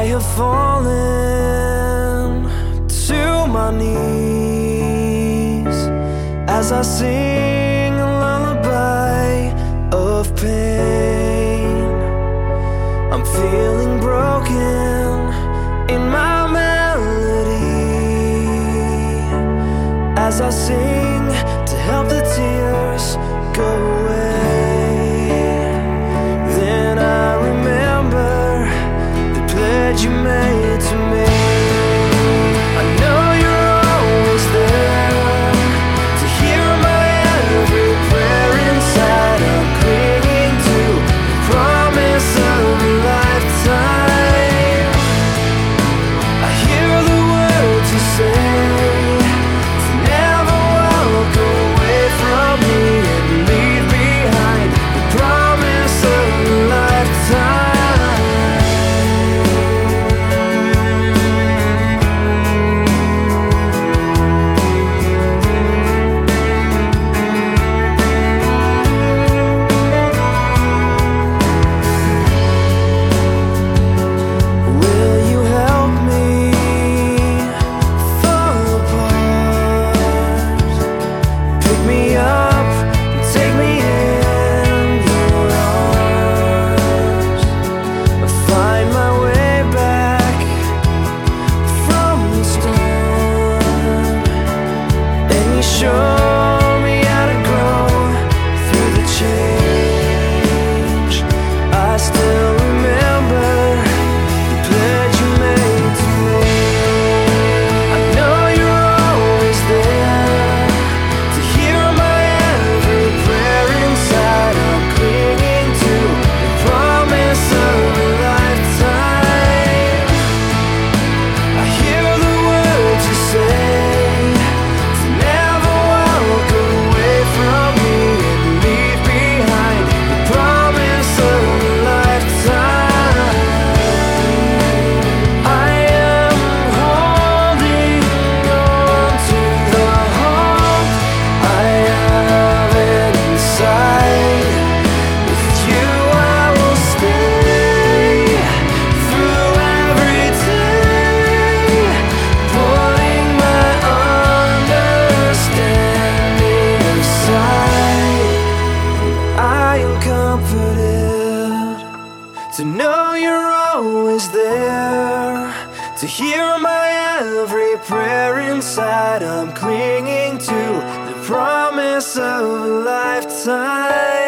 I have fallen to my knees as I sing a lullaby of pain. I'm feeling broken in my melody as I sing. you made To know you're always there, to hear my every prayer inside. I'm clinging to the promise of a lifetime.